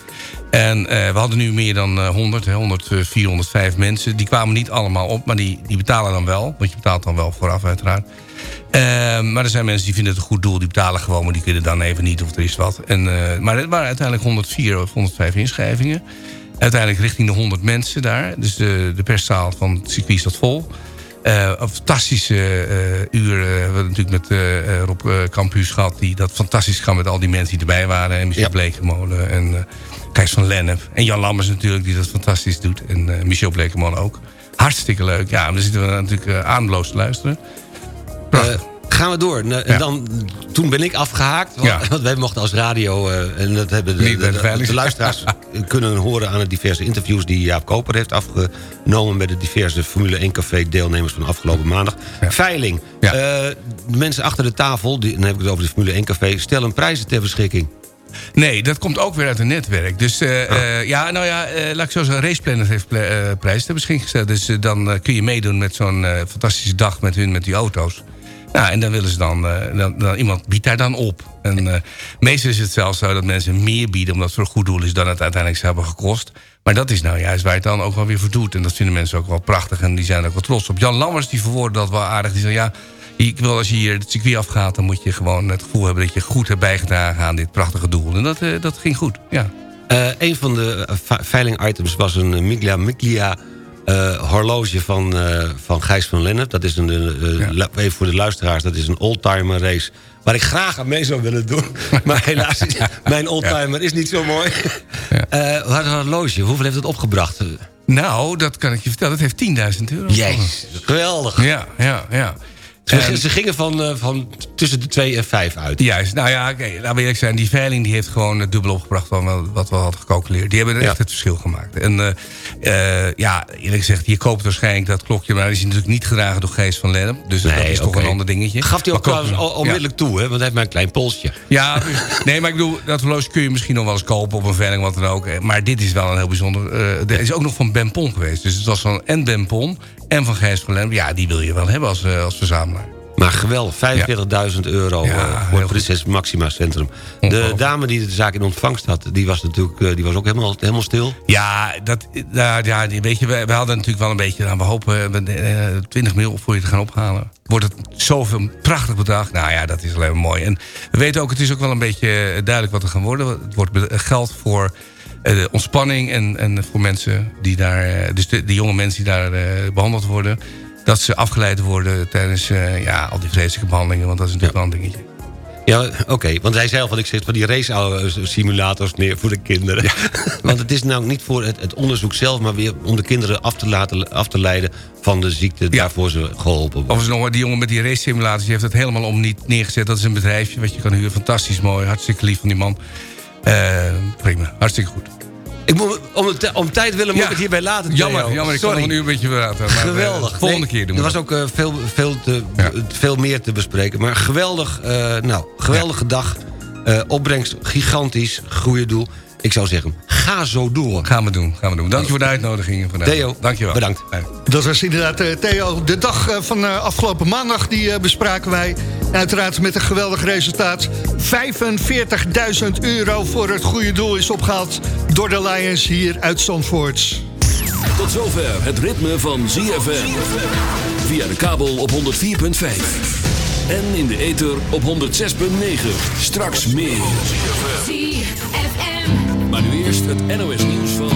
En we hadden nu meer dan eh, 100, hè, 104, 105 mensen. Die kwamen niet allemaal op, maar die, die betalen dan wel. Want je betaalt dan wel vooraf, uiteraard. Ehm, maar er zijn mensen die vinden het een goed doel. Die betalen gewoon, maar die kunnen dan even niet of er is wat. En, eh, maar het waren uiteindelijk 104 of 105 inschrijvingen. Uiteindelijk richting de 100 mensen daar. Dus de, de perszaal van het circuit zat vol. Eh, een fantastische eh, uur. eh, we hebben natuurlijk met Rob Campus gehad... die dat fantastisch kan met al die mensen die erbij waren. En Michel Ja. Blekemolen en Gijs van Lennep. En Jan Lammers natuurlijk, die dat fantastisch doet. En Michel Blekemolen ook. Hartstikke leuk. Ja, en daar zitten we natuurlijk aanbeloos te luisteren. Eh, gaan we door. Nou, en Ja. dan, toen ben ik afgehaakt. Want, Ja. want wij mochten als radio... eh, en dat hebben de, de, luisteraars kunnen horen aan de diverse interviews... die Jaap Koper heeft afgenomen... met de diverse Formule 1 Café deelnemers van afgelopen maandag. Veiling. Eh, de mensen achter de tafel, die, dan heb ik het over de Formule 1 Café... stellen prijzen ter beschikking. Nee, dat komt ook weer uit een netwerk. Dus eh, Ah. eh, ja, nou ja, eh, laat ik zo zeggen, Raceplanner heeft eh, prijs ter beschikking gesteld. Dus eh, dan eh, kun je meedoen met zo'n eh, fantastische dag met hun, met die auto's. Nou, en dan willen ze dan, eh, dan, dan iemand biedt daar dan op. En eh, meestal is het zelfs zo dat mensen meer bieden... omdat het voor een goed doel is dan het uiteindelijk zou hebben gekost. Maar dat is nou juist waar het dan ook wel weer voor doet. En dat vinden mensen ook wel prachtig en die zijn ook wel trots op. Jan Lammers die verwoordde dat wel aardig. Die zei, ja, ik wil als je hier het circuit afgaat... dan moet je gewoon het gevoel hebben dat je goed hebt bijgedragen aan dit prachtige doel. En dat, eh, dat ging goed, ja. Eh, een van de eh, ve- veiling-items was een Miglia Miglia horloge van, eh, van Gijs van Lennep. Dat is een, eh, eh, even voor de luisteraars, dat is een oldtimer race... waar ik graag aan mee zou willen doen. maar helaas, is- mijn oldtimer is niet zo mooi. Eh, wat een horloge, hoeveel heeft het opgebracht? Nou, dat kan ik je vertellen. Het heeft 10.000 euro. Jezus, geweldig. Ja, ja, ja. Ze, En- ze gingen van, eh, van tussen de 2 en 5 uit. Juist, nou ja, laten we eerlijk zijn. Die veiling die heeft gewoon het dubbel opgebracht van wat we hadden gecalculeerd. Die hebben echt het verschil gemaakt. En uh, uh, ja, eerlijk gezegd, je koopt waarschijnlijk dat klokje... maar dat is natuurlijk niet gedragen door Geest van Lennep. Dus nee, dat is okay. toch een ander dingetje. Gaf hij ook trouwens al, onmiddellijk ja. toe, hè? want hij heeft maar een klein polsje. Ja, nee, maar ik bedoel, dat horloge kun je misschien nog wel eens kopen... op een veiling, wat dan ook. Maar dit is wel een heel bijzonder... Uh, er is ook nog van Ben Pon geweest. Dus het was van en Ben Pon en van Gijs. Ja, die wil je wel hebben als, als verzamelaar. Maar geweldig, 45.000 euro ja, voor het Prinses Maxima Centrum. De dame die de zaak in ontvangst had, die was natuurlijk die was ook helemaal, helemaal stil. Ja, dat, ja weet je, we, we hadden natuurlijk wel een beetje... Nou, we hopen uh, 20 mil voor je te gaan ophalen. Wordt het zoveel prachtig bedrag? Nou ja, dat is alleen maar mooi. En we weten ook, het is ook wel een beetje duidelijk wat er gaan worden. Het wordt geld voor... Uh, ontspanning en, en voor mensen die daar... dus de, de jonge mensen die daar uh, behandeld worden dat ze afgeleid worden tijdens ja, al die vreselijke behandelingen. Want dat is natuurlijk ja. wel een dingetje. Ja, oké. Okay. Want hij zei al van ik zit van die race simulators neer voor de kinderen. Ja. Want het is nou niet voor het, het, onderzoek zelf... maar weer om de kinderen af te, laten, af te leiden van de ziekte... Ja. waarvoor ze geholpen worden. Of nog die jongen met die race simulaties... die heeft het helemaal om niet neergezet. Dat is een bedrijfje wat je kan huren. Fantastisch mooi. Hartstikke lief van die man. Uh, prima. Hartstikke goed. Ik moet, om, de, om tijd willen moet ik het hierbij laten. Jammer, Theo. jammer ik Sorry. kan nog een uur een beetje praten. Maar geweldig. Uh, volgende nee, keer doen we Er was ook uh, veel, veel, te, ja. veel meer te bespreken. Maar geweldig, uh, nou, geweldige ja. dag. opbrengst gigantisch, goede doel. Ik zou zeggen, ga zo door. Gaan we doen, gaan we doen. Dank je voor de uitnodiging vandaag. Theo, Dank je wel. bedankt. Dat was inderdaad uh, Theo. De dag uh, van uh, afgelopen maandag die bespraken wij. Uiteraard met een geweldig resultaat. 45.000 euro voor het goede doel is opgehaald door de Lions hier uit Zandvoort. Tot zover het ritme van ZFM. Via de kabel op 104.5. En in de ether op 106.9. Straks meer. Eerst het NOS nieuws van...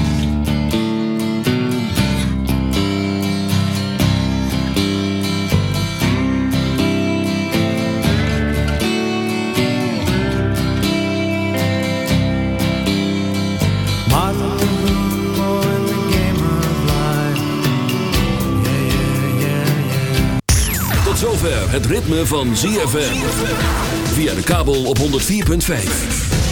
Tot zover het ritme van ZFM. Via de kabel op 104.5.